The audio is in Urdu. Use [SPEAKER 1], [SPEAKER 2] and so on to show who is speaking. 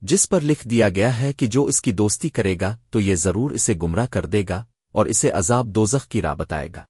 [SPEAKER 1] جس پر لکھ دیا گیا ہے کہ جو اس کی دوستی کرے گا تو یہ ضرور اسے گمراہ کر دے گا اور اسے عذاب دوزخ کی راہ بتائے گا۔